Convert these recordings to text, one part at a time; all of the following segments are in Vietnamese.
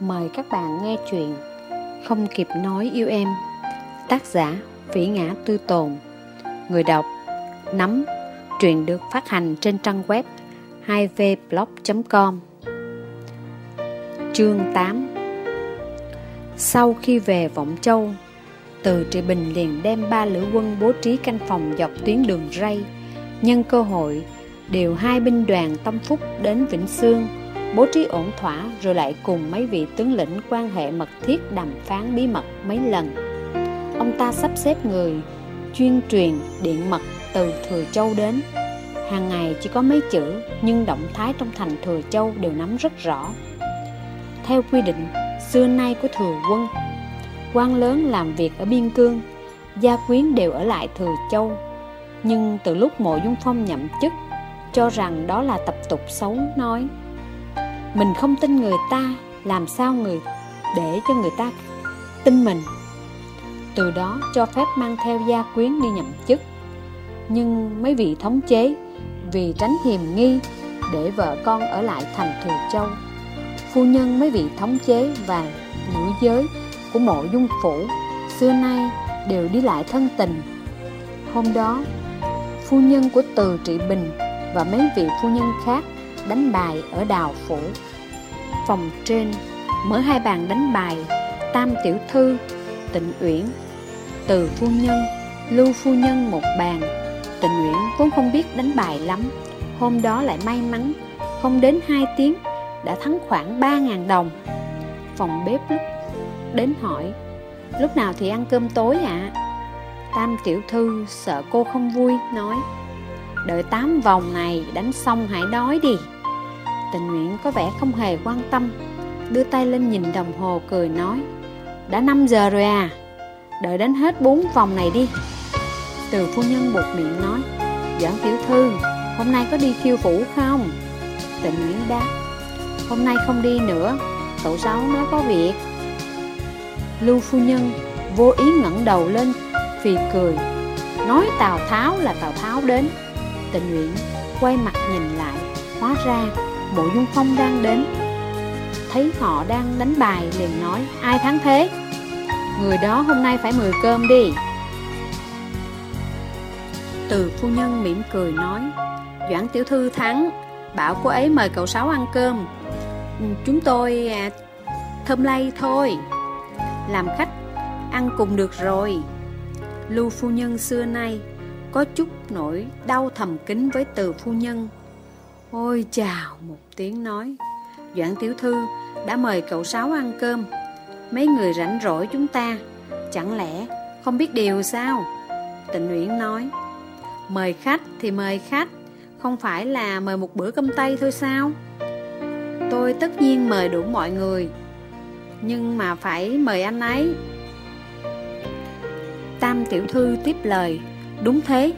Mời các bạn nghe chuyện Không kịp nói yêu em, Tác giả Vĩ Ngã Tư Tồn. Người đọc Nắm Truyện được phát hành trên trang web 2vblog.com Chương 8 Sau khi về Vọng Châu, Từ Trị Bình liền đem ba lữ quân bố trí canh phòng dọc tuyến đường ray, Nhân cơ hội điều hai binh đoàn tâm phúc đến Vĩnh Sương bố trí ổn thỏa rồi lại cùng mấy vị tướng lĩnh quan hệ mật thiết đàm phán bí mật mấy lần. Ông ta sắp xếp người chuyên truyền điện mật từ Thừa Châu đến. Hàng ngày chỉ có mấy chữ nhưng động thái trong thành Thừa Châu đều nắm rất rõ. Theo quy định xưa nay của Thừa quân, quan lớn làm việc ở biên cương, gia quyến đều ở lại Thừa Châu. Nhưng từ lúc Mộ Dung Phong nhậm chức, cho rằng đó là tập tục xấu nói mình không tin người ta làm sao người, để cho người ta tin mình. Từ đó cho phép mang theo gia quyến đi nhậm chức. Nhưng mấy vị thống chế, vì tránh hiềm nghi để vợ con ở lại thành thừa châu, phu nhân mấy vị thống chế và nữ giới của mộ dung phủ xưa nay đều đi lại thân tình. Hôm đó, phu nhân của từ trị bình và mấy vị phu nhân khác đánh bài ở đào phủ phòng trên, mở hai bàn đánh bài, tam tiểu thư, tịnh uyển, từ phu nhân, lưu phu nhân một bàn. Tịnh uyển vốn không biết đánh bài lắm, hôm đó lại may mắn, không đến hai tiếng, đã thắng khoảng ba ngàn đồng. Phòng bếp lúc đến hỏi, lúc nào thì ăn cơm tối ạ? À? tam tiểu thư sợ cô không vui, nói, đợi tám vòng này đánh xong hãy đói đi. Tình nguyện có vẻ không hề quan tâm, Đưa tay lên nhìn đồng hồ cười nói, Đã 5 giờ rồi à Đợi đến hết 4 vòng này đi. Từ phu nhân buộc miệng nói Doãn tiểu thư, Hôm nay có đi khiêu vũ không? Tình nguyện đáp, Hôm nay không đi nữa, Cậu Sáu nói có việc. Lưu phu nhân vô ý ngẩng đầu lên Vì cười, Nói Tào Tháo là Tào Tháo đến. Tình nguyện quay mặt nhìn lại, Hóa ra Mộ Dung Phong đang đến. Thấy họ đang đánh bài liền nói Ai thắng thế? Người đó hôm nay phải mười cơm đi. Từ phu nhân mỉm cười nói Doãn tiểu thư thắng Bảo cô ấy mời cậu Sáu ăn cơm. Chúng tôi à, thơm lây thôi. Làm khách ăn cùng được rồi. Lưu phu nhân xưa nay Có chút nỗi đau thầm kính với từ phu nhân. Ôi, chào, một tiếng nói. Doãn tiểu thư đã mời cậu Sáu ăn cơm. Mấy người rảnh rỗi chúng ta. Chẳng lẽ không biết điều sao? Tịnh Nguyễn nói. Mời khách thì mời khách. Không phải là mời một bữa cơm tây thôi sao? Tôi tất nhiên mời đủ mọi người. Nhưng mà phải mời anh ấy. Tam tiểu thư tiếp lời. Đúng thế.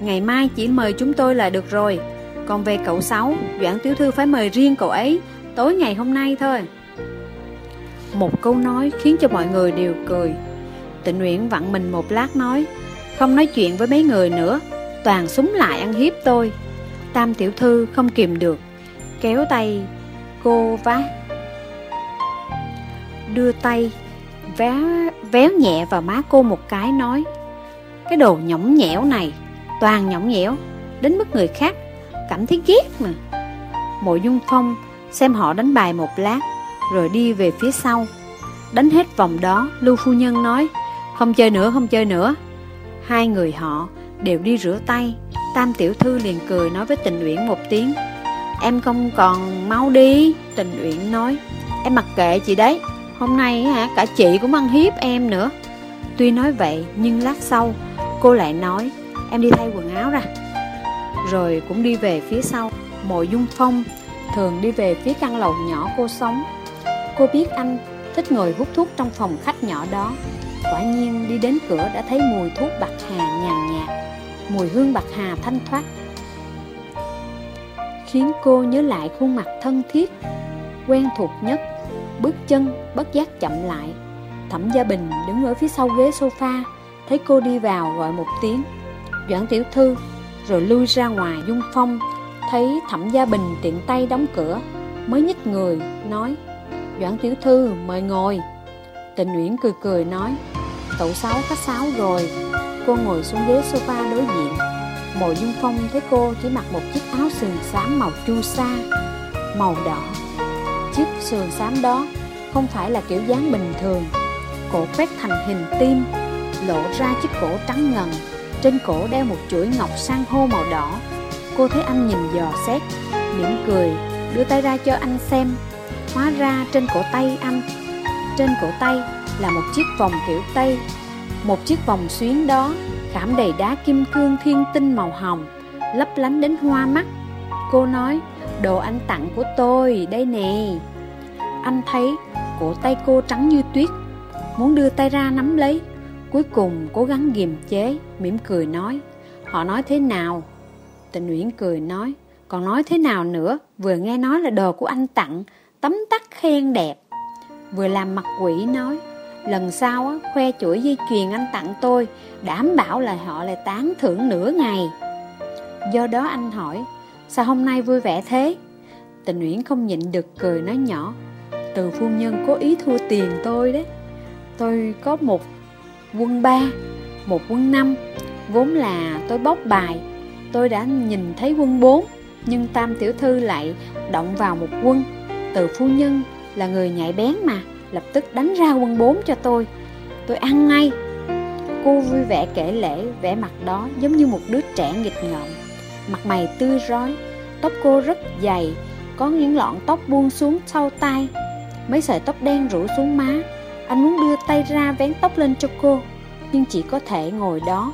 Ngày mai chỉ mời chúng tôi là được rồi còn về cậu Sáu, Doãn Tiểu Thư phải mời riêng cậu ấy tối ngày hôm nay thôi. Một câu nói khiến cho mọi người đều cười. Tịnh Nguyễn vặn mình một lát nói, không nói chuyện với mấy người nữa, toàn súng lại ăn hiếp tôi. Tam Tiểu Thư không kìm được, kéo tay cô vá đưa tay véo, véo nhẹ vào má cô một cái nói Cái đồ nhõng nhẽo này Toàn nhõng nhẽo Đến mức người khác cảm thấy ghét mà. Mộ Dung Phong xem họ đánh bài một lát, Rồi đi về phía sau. Đánh hết vòng đó, Lưu Phu Nhân nói, Không chơi nữa, không chơi nữa. Hai người họ đều đi rửa tay. Tam Tiểu Thư liền cười nói với Tình Uyển một tiếng, Em không còn mau đi. Tình Uyển nói, Em mặc kệ chị đấy, Hôm nay hả, cả chị cũng ăn hiếp em nữa. Tuy nói vậy, nhưng lát sau, Cô lại nói, Em đi thay quần áo ra rồi cũng đi về phía sau. Mộ Dung Phong thường đi về phía căn lầu nhỏ cô sống. Cô biết anh thích ngồi hút thuốc trong phòng khách nhỏ đó. Quả nhiên đi đến cửa đã thấy mùi thuốc bạc hà nhàn nhạt, mùi hương bạc hà thanh thoát. Khiến cô nhớ lại khuôn mặt thân thiết, quen thuộc nhất, bước chân bất giác chậm lại. Thẩm Gia Bình đứng ở phía sau ghế sofa, thấy cô đi vào gọi một tiếng. Doãn tiểu thư rồi lui ra ngoài dung phong, thấy thẩm gia bình tiện tay đóng cửa, mới nhích người, nói, Doãn tiểu thư, mời ngồi. Tình uyển cười cười nói, Cậu Sáu khách sáo rồi, Cô ngồi xuống ghế sofa đối diện. Mộ Dung Phong thấy cô chỉ mặc một chiếc áo sườn xám màu chu sa, Màu đỏ. Chiếc sườn xám đó không phải là kiểu dáng bình thường, Cổ quét thành hình tim, Lộ ra chiếc cổ trắng ngần. Trên cổ đeo một chuỗi ngọc san hô màu đỏ. Cô thấy anh nhìn dò xét, mỉm cười, Đưa tay ra cho anh xem. Hóa ra trên cổ tay anh, Trên cổ tay là một chiếc vòng kiểu Tây, Một chiếc vòng xuyến đó khảm đầy đá kim cương thiên tinh màu hồng, Lấp lánh đến hoa mắt. Cô nói, Đồ anh tặng của tôi, đây nè. Anh thấy cổ tay cô trắng như tuyết, Muốn đưa tay ra nắm lấy. Cuối cùng cố gắng kiềm chế mỉm cười nói Họ nói thế nào? Tình Uyển cười nói Còn nói thế nào nữa? Vừa nghe nói là đồ của anh tặng Tấm tắc khen đẹp. Vừa làm mặt quỷ nói Lần sau á, khoe chuỗi dây chuyền anh tặng tôi Đảm bảo là họ lại tán thưởng nửa ngày. Do đó anh hỏi Sao hôm nay vui vẻ thế? Tình Uyển không nhịn được cười nói nhỏ Từ phu nhân cố ý thua tiền tôi đấy. Tôi có một quân ba, Một quân năm, Vốn là tôi bóc bài. Tôi đã nhìn thấy quân bốn, Nhưng Tam Tiểu Thư lại động vào một quân. Từ phu nhân là người nhạy bén mà, Lập tức đánh ra quân bốn cho tôi. Tôi ăn ngay. Cô vui vẻ kể lễ, vẻ mặt đó giống như một đứa trẻ nghịch ngợm. Mặt mày tươi rói, Tóc cô rất dày, Có những lọn tóc buông xuống sau tai. Mấy sợi tóc đen rủ xuống má anh muốn đưa tay ra vén tóc lên cho cô, Nhưng chỉ có thể ngồi đó,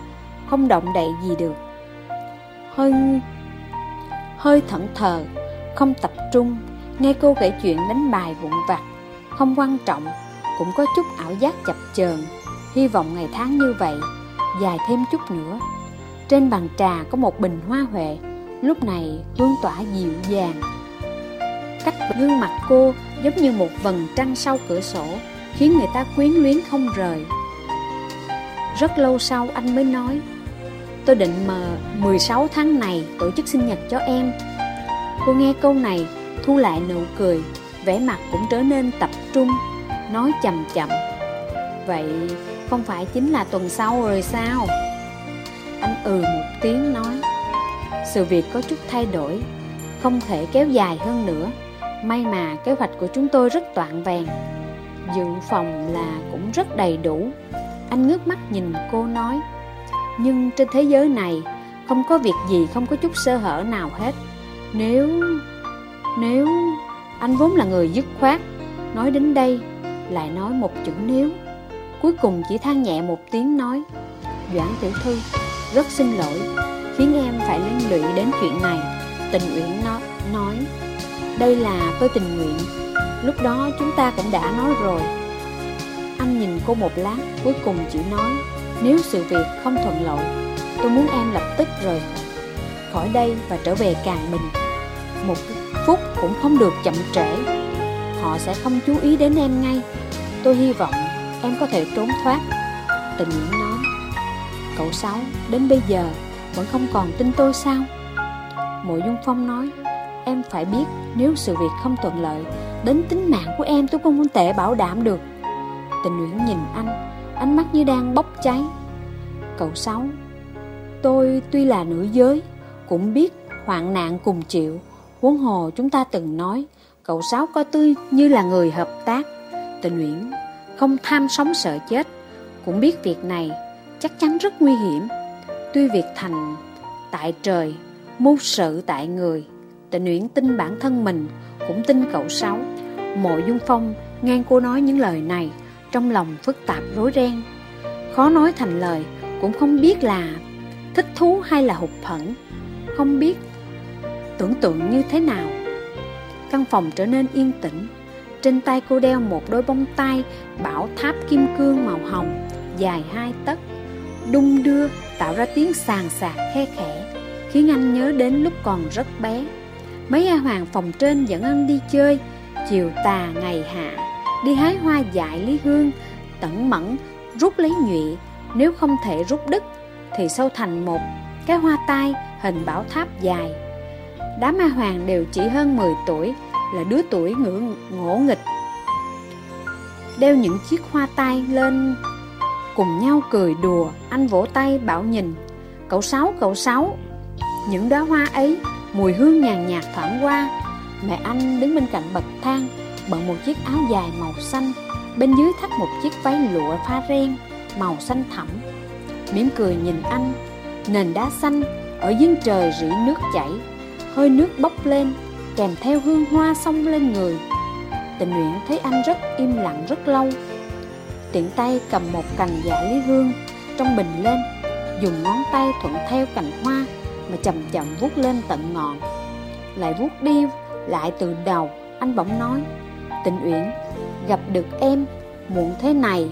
Không động đậy gì được. Hơi Hơi thẫn thờ, Không tập trung, Nghe cô kể chuyện đánh bài vụn vặt, Không quan trọng, Cũng có chút ảo giác chập chờn. Hy vọng ngày tháng như vậy, Dài thêm chút nữa. Trên bàn trà có một bình hoa huệ, Lúc này hương tỏa dịu dàng. Cách gương mặt cô giống như một vầng trăng sau cửa sổ. Khiến người ta quyến luyến không rời. Rất lâu sau anh mới nói, Tôi định mờ 16 tháng này tổ chức sinh nhật cho em. Cô nghe câu này, thu lại nụ cười, vẻ mặt cũng trở nên tập trung, Nói chậm chậm, Vậy không phải chính là tuần sau rồi sao? Anh ừ một tiếng nói, Sự việc có chút thay đổi, Không thể kéo dài hơn nữa. May mà kế hoạch của chúng tôi rất toạn vàng Dự phòng là cũng rất đầy đủ. Anh ngước mắt nhìn cô nói, Nhưng trên thế giới này Không có việc gì không có chút sơ hở nào hết. Nếu... Nếu... Anh vốn là người dứt khoát Nói đến đây, Lại nói một chữ nếu. Cuối cùng chỉ than nhẹ một tiếng nói, Doãn tiểu thư, Rất xin lỗi, Khiến em phải liên lụy đến chuyện này. Tình nguyện nó, nói, Đây là tôi tình nguyện Lúc đó chúng ta cũng đã nói rồi. Anh nhìn cô một lát, Cuối cùng chỉ nói, Nếu sự việc không thuận lợi, Tôi muốn em lập tức rời khỏi đây và trở về Càng mình Một phút cũng không được chậm trễ. Họ sẽ không chú ý đến em ngay. Tôi hy vọng em có thể trốn thoát. Tình Nguyễn nói, Cậu Sáu, đến bây giờ vẫn không còn tin tôi sao? Mộ Dung Phong nói, Em phải biết nếu sự việc không thuận lợi Đến tính mạng của em, tôi không thể bảo đảm được. Tình Nguyễn nhìn anh, Ánh mắt như đang bốc cháy. Cậu Sáu, Tôi tuy là nữ giới, Cũng biết hoạn nạn cùng chịu. Huống hồ chúng ta từng nói, Cậu Sáu coi tôi như là người hợp tác. Tình Nguyễn không tham sống sợ chết, Cũng biết việc này chắc chắn rất nguy hiểm. Tuy việc thành tại trời, Mưu sự tại người, Tình Nguyễn tin bản thân mình cũng tin cậu Sáu. Mộ Dung Phong nghe cô nói những lời này, Trong lòng phức tạp rối ren. Khó nói thành lời, Cũng không biết là thích thú hay là hụt hẫng. Không biết tưởng tượng như thế nào. Căn phòng trở nên yên tĩnh. Trên tay cô đeo một đôi bông tai bảo tháp kim cương màu hồng, dài hai tấc, đung đưa, tạo ra tiếng sàn sạc khe khẽ, khiến anh nhớ đến lúc còn rất bé mấy a hoàng phòng trên dẫn anh đi chơi. Chiều tà ngày hạ đi hái hoa dại lý hương. Tẩn mẫn rút lấy nhụy. Nếu không thể rút đứt thì sâu thành một cái hoa tai hình bảo tháp dài. Đám ma hoàng đều chỉ hơn 10 tuổi là đứa tuổi ngữ ngỗ nghịch. Đeo những chiếc hoa tai lên Cùng nhau cười đùa. Anh vỗ tay bảo nhìn Cậu Sáu, cậu Sáu Những đóa hoa ấy Mùi hương nhàn nhạt thoảng qua, Mẹ anh đứng bên cạnh bậc thang, Bận một chiếc áo dài màu xanh. Bên dưới thắt một chiếc váy lụa pha ren Màu xanh thẳm. Mỉm cười nhìn anh, Nền đá xanh Ở dưới trời rỉ nước chảy, Hơi nước bốc lên, Kèm theo hương hoa xông lên người. Tình nguyện thấy anh rất im lặng rất lâu. Tiện tay cầm một cành dạ lý hương Trong bình lên, Dùng ngón tay thuận theo cành hoa. Mà chậm chậm vuốt lên tận ngọn. Lại vuốt đi, Lại từ đầu, Anh bỗng nói, Tịnh Uyển, Gặp được em Muộn thế này.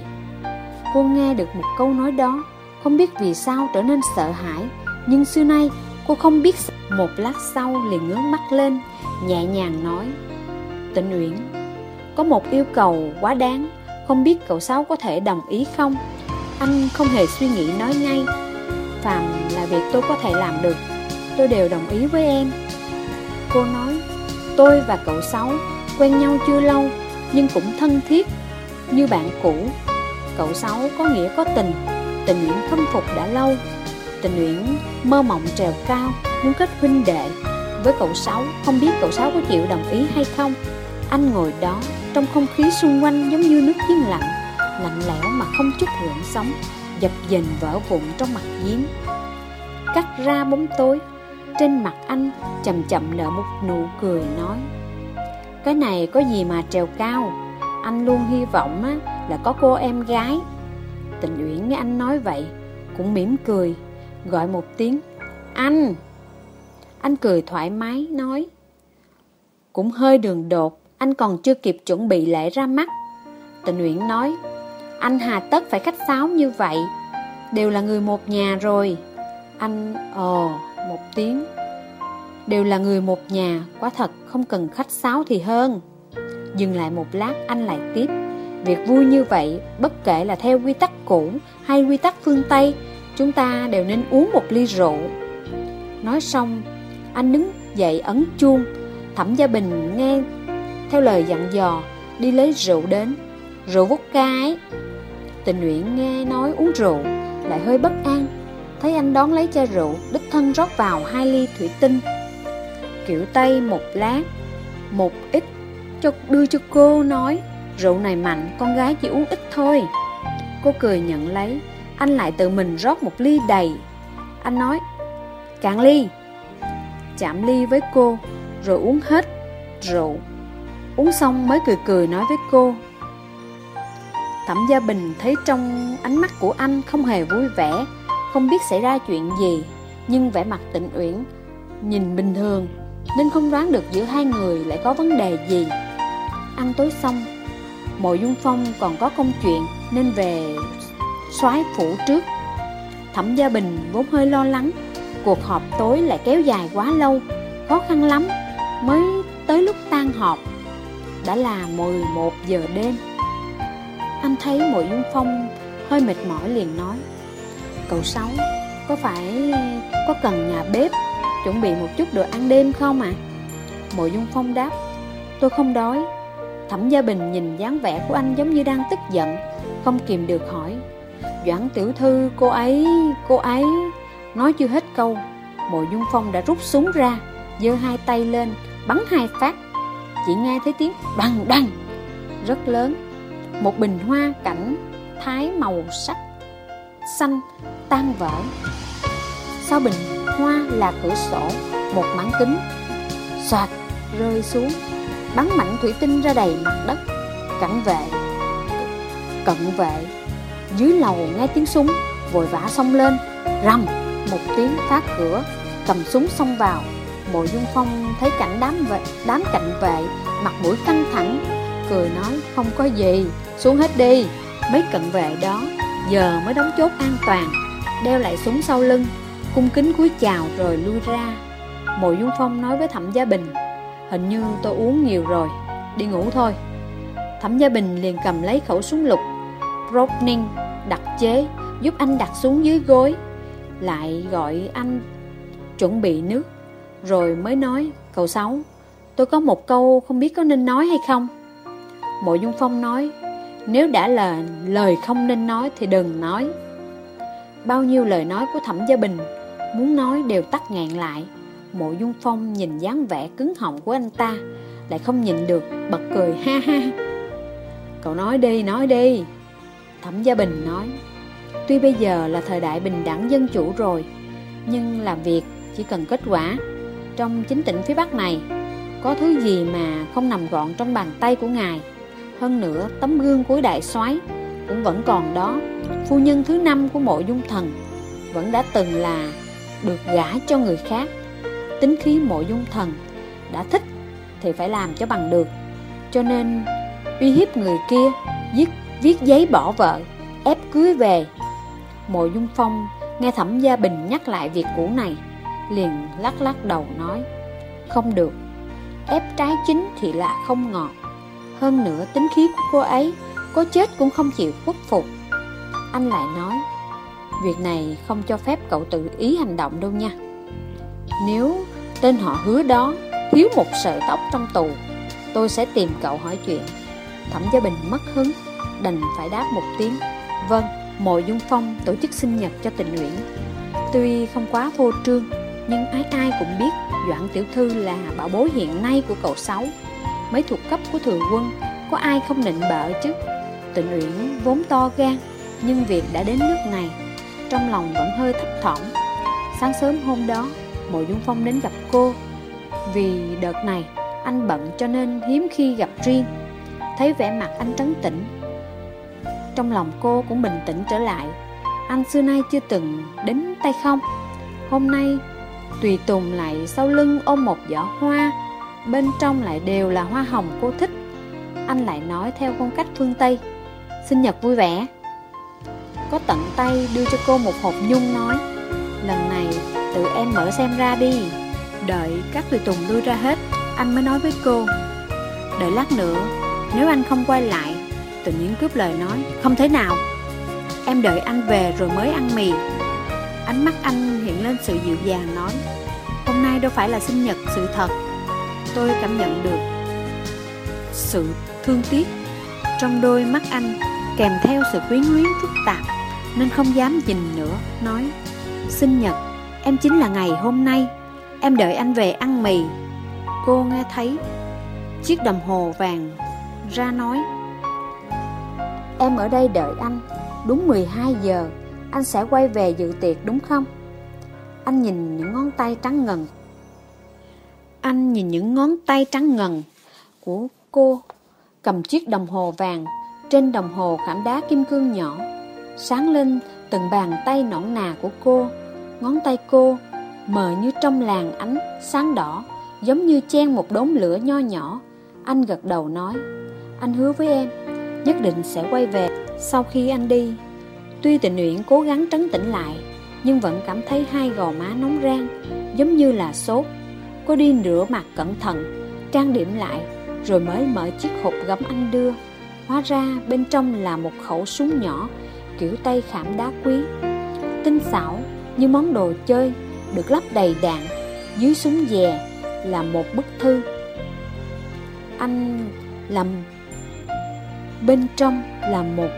Cô nghe được một câu nói đó, Không biết vì sao trở nên sợ hãi, Nhưng xưa nay cô không biết. Một lát sau liền ngước mắt lên, Nhẹ nhàng nói, Tịnh Uyển, Có một yêu cầu quá đáng, Không biết cậu Sáu có thể đồng ý không? Anh không hề suy nghĩ nói ngay Phàm là việc tôi có thể làm được. Tôi đều đồng ý với em. Cô nói Tôi và cậu Sáu quen nhau chưa lâu Nhưng cũng thân thiết Như bạn cũ. Cậu Sáu có nghĩa có tình Tình nguyện khâm phục đã lâu Tình nguyện mơ mộng trèo cao Muốn kết huynh đệ. Với cậu Sáu Không biết cậu Sáu có chịu đồng ý hay không? Anh ngồi đó Trong không khí xung quanh giống như nước yên lặng, Lạnh lẽo mà không chút gợn sóng. Dập dềnh vỡ vụn trong mặt giếng. Cắt ra bóng tối Trên mặt anh chậm chậm nở một nụ cười nói Cái này có gì mà trèo cao? Anh luôn hy vọng á, là có cô em gái. Tình Uyển nghe anh nói vậy Cũng mỉm cười Gọi một tiếng Anh. Anh cười thoải mái nói Cũng hơi đường đột Anh còn chưa kịp chuẩn bị lễ ra mắt. Tình Uyển nói anh hà tất phải khách sáo như vậy. Đều là người một nhà rồi. Anh ồ một tiếng. Đều là người một nhà, Quá thật, không cần khách sáo thì hơn. Dừng lại một lát, anh lại tiếp. Việc vui như vậy, Bất kể là theo quy tắc cũ Hay quy tắc phương Tây, Chúng ta đều nên uống một ly rượu. Nói xong, Anh đứng dậy ấn chuông. Thẩm Gia Bình nghe Theo lời dặn dò, Đi lấy rượu đến. Rượu vodka ấy. Tình nguyện nghe nói uống rượu Lại hơi bất an. Thấy anh đón lấy chai rượu, Đích thân rót vào hai ly thủy tinh. Kiểu tay một lát, Một ít, cho đưa cho cô nói, Rượu này mạnh, con gái chỉ uống ít thôi. Cô cười nhận lấy. Anh lại tự mình rót một ly đầy. Anh nói, Cạn ly. Chạm ly với cô, Rồi uống hết rượu. Uống xong mới cười cười nói với cô Thẩm Gia Bình thấy trong ánh mắt của anh không hề vui vẻ, Không biết xảy ra chuyện gì, Nhưng vẻ mặt tịnh uyển, Nhìn bình thường, Nên không đoán được giữa hai người lại có vấn đề gì. Ăn tối xong, Mộ Dung Phong còn có công chuyện Nên về soái phủ trước. Thẩm Gia Bình vốn hơi lo lắng, Cuộc họp tối lại kéo dài quá lâu, Khó khăn lắm Mới tới lúc tan họp. Đã là 11 giờ đêm. Anh thấy Mộ Dung Phong hơi mệt mỏi liền nói Cậu Sáu Có phải có cần nhà bếp Chuẩn bị một chút đồ ăn đêm không ạ? À? Mộ Dung Phong đáp Tôi không đói. Thẩm Gia Bình nhìn dáng vẻ của anh giống như đang tức giận Không kìm được hỏi Doãn tiểu thư cô ấy, cô ấy Nói chưa hết câu. Mộ Dung Phong đã rút súng ra giơ hai tay lên Bắn hai phát Chỉ nghe thấy tiếng đằng đằng Rất lớn. Một bình hoa cảnh, thái màu sắc, Xanh, tan vỡ. Sau bình hoa là cửa sổ, Một mảng kính. Xoạt, rơi xuống, bắn mảnh thủy tinh ra đầy mặt đất, cảnh vệ, cận vệ. Dưới lầu nghe tiếng súng, vội vã xông lên, rầm, một tiếng phá cửa, cầm súng xông vào. Mộ dung phong thấy cảnh đám vệ, đám cảnh vệ, mặt mũi căng thẳng, cười nói, không có gì xuống hết đi. Mấy cận vệ đó giờ mới đóng chốt an toàn, đeo lại súng sau lưng, cung kính cúi chào rồi lui ra. Mộ dung phong nói với thẩm gia bình, Hình như tôi uống nhiều rồi, Đi ngủ thôi. Thẩm Gia Bình liền cầm lấy khẩu súng lục Browning đặc chế, Giúp anh đặt xuống dưới gối, Lại gọi anh Chuẩn bị nước, Rồi mới nói, Cậu Sáu, Tôi có một câu không biết có nên nói hay không. Mộ Dung Phong nói nếu đã là lời không nên nói thì đừng nói. Bao nhiêu lời nói của Thẩm Gia Bình, Muốn nói đều tắt ngạn lại. Mộ Dung Phong nhìn dáng vẻ cứng họng của anh ta, Lại không nhìn được bật cười ha ha. Cậu nói đi nói đi. Thẩm Gia Bình nói, Tuy bây giờ là thời đại bình đẳng dân chủ rồi, Nhưng làm việc chỉ cần kết quả. Trong chính tỉnh phía Bắc này, Có thứ gì mà không nằm gọn trong bàn tay của ngài? Hơn nữa tấm gương của đại soái Cũng vẫn còn đó. Phu nhân thứ năm của mộ dung thần Vẫn đã từng là Được gả cho người khác. Tính khí mộ dung thần Đã thích thì phải làm cho bằng được. Cho nên uy hiếp người kia Viết, viết giấy bỏ vợ Ép cưới về. Mộ dung phong nghe thẩm gia bình nhắc lại việc cũ này Liền lắc lắc đầu nói Không được Ép trái chính thì là không ngọt. Hơn nữa tính khí của cô ấy Có chết cũng không chịu khuất phục. Anh lại nói Việc này không cho phép cậu tự ý hành động đâu nha. Nếu tên họ hứa đó Thiếu một sợi tóc trong tù Tôi sẽ tìm cậu hỏi chuyện. Thẩm Gia Bình mất hứng Đành phải đáp một tiếng Vâng, Mộ Dung Phong tổ chức sinh nhật cho tình nguyện Tuy không quá vô trương Nhưng ai ai cũng biết Doãn Tiểu Thư là bảo bối hiện nay của cậu Sáu. Mấy thuộc cấp của thừa quân, Có ai không nịnh bợ chứ? Tịnh Uyển vốn to gan, Nhưng việc đã đến nước này, Trong lòng vẫn hơi thấp thỏm. Sáng sớm hôm đó, Mộ Dung Phong đến gặp cô. Vì đợt này, anh bận cho nên hiếm khi gặp riêng. Thấy vẻ mặt anh trấn tĩnh. Trong lòng cô cũng bình tĩnh trở lại. Anh xưa nay chưa từng đến tay không. Hôm nay, Tùy Tùng lại sau lưng ôm một giỏ hoa. Bên trong lại đều là hoa hồng cô thích. Anh lại nói theo phong cách phương Tây. Sinh nhật vui vẻ. Có tận tay đưa cho cô một hộp nhung nói, Lần này tự em mở xem ra đi. Đợi các tùy tùng đưa ra hết, Anh mới nói với cô, Đợi lát nữa, Nếu anh không quay lại, Tự nhiên cướp lời nói, Không thể nào. Em đợi anh về rồi mới ăn mì. Ánh mắt anh hiện lên sự dịu dàng nói, Hôm nay đâu phải là sinh nhật sự thật. Tôi cảm nhận được Sự thương tiếc Trong đôi mắt anh Kèm theo sự quyến luyến phức tạp, Nên không dám nhìn nữa, Nói, Sinh nhật, Em chính là ngày hôm nay, Em đợi anh về ăn mì Cô nghe thấy Chiếc đồng hồ vàng ra nói, Em ở đây đợi anh, Đúng 12 giờ, Anh sẽ quay về dự tiệc đúng không? Anh nhìn những ngón tay trắng ngần anh nhìn những ngón tay trắng ngần Của cô, Cầm chiếc đồng hồ vàng. Trên đồng hồ khảm đá kim cương nhỏ, Sáng lên từng bàn tay nõn nà của cô. Ngón tay cô mờ như trong làng ánh sáng đỏ, Giống như chen một đốm lửa nho nhỏ. Anh gật đầu nói, Anh hứa với em, Nhất định sẽ quay về Sau khi anh đi. Tuy tình nguyện cố gắng trấn tĩnh lại, Nhưng vẫn cảm thấy hai gò má nóng rang, Giống như là sốt. Cô đi rửa mặt cẩn thận, Trang điểm lại, Rồi mới mở chiếc hộp gấm anh đưa. Hóa ra bên trong là một khẩu súng nhỏ, Kiểu tay khảm đá quý. Tinh xảo như món đồ chơi, Được lắp đầy đạn, Dưới súng dè là một bức thư. Anh làm, Bên trong là một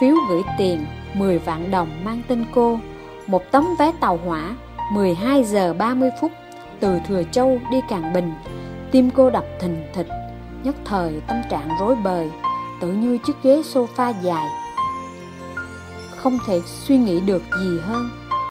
phiếu gửi tiền 10 vạn đồng mang tên cô, Một tấm vé tàu hỏa 12 giờ 30 phút. Từ Thừa Châu đi Càng Bình. Tim cô đập thình thịch, Nhất thời tâm trạng rối bời, Tự như chiếc ghế sofa dài. Không thể suy nghĩ được gì hơn.